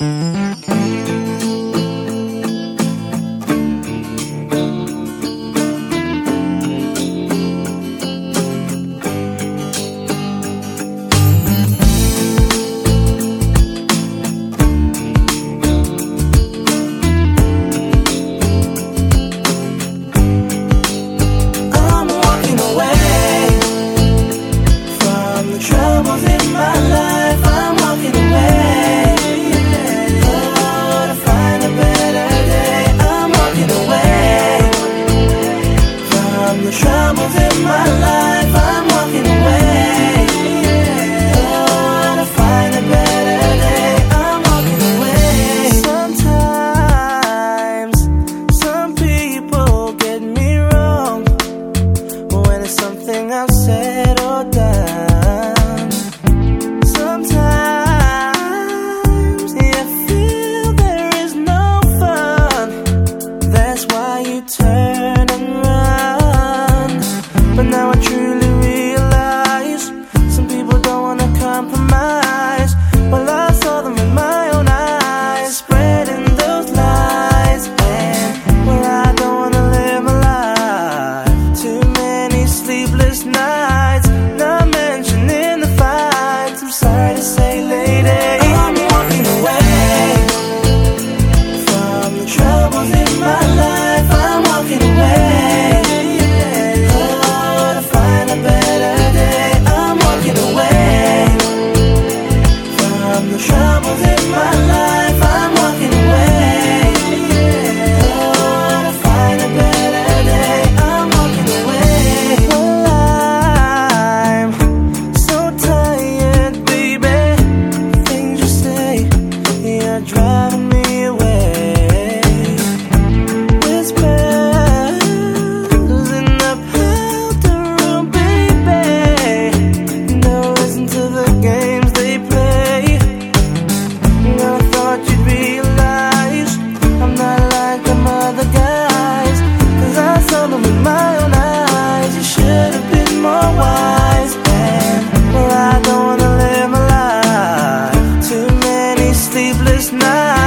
I'm you turn run. But now sleepless nights.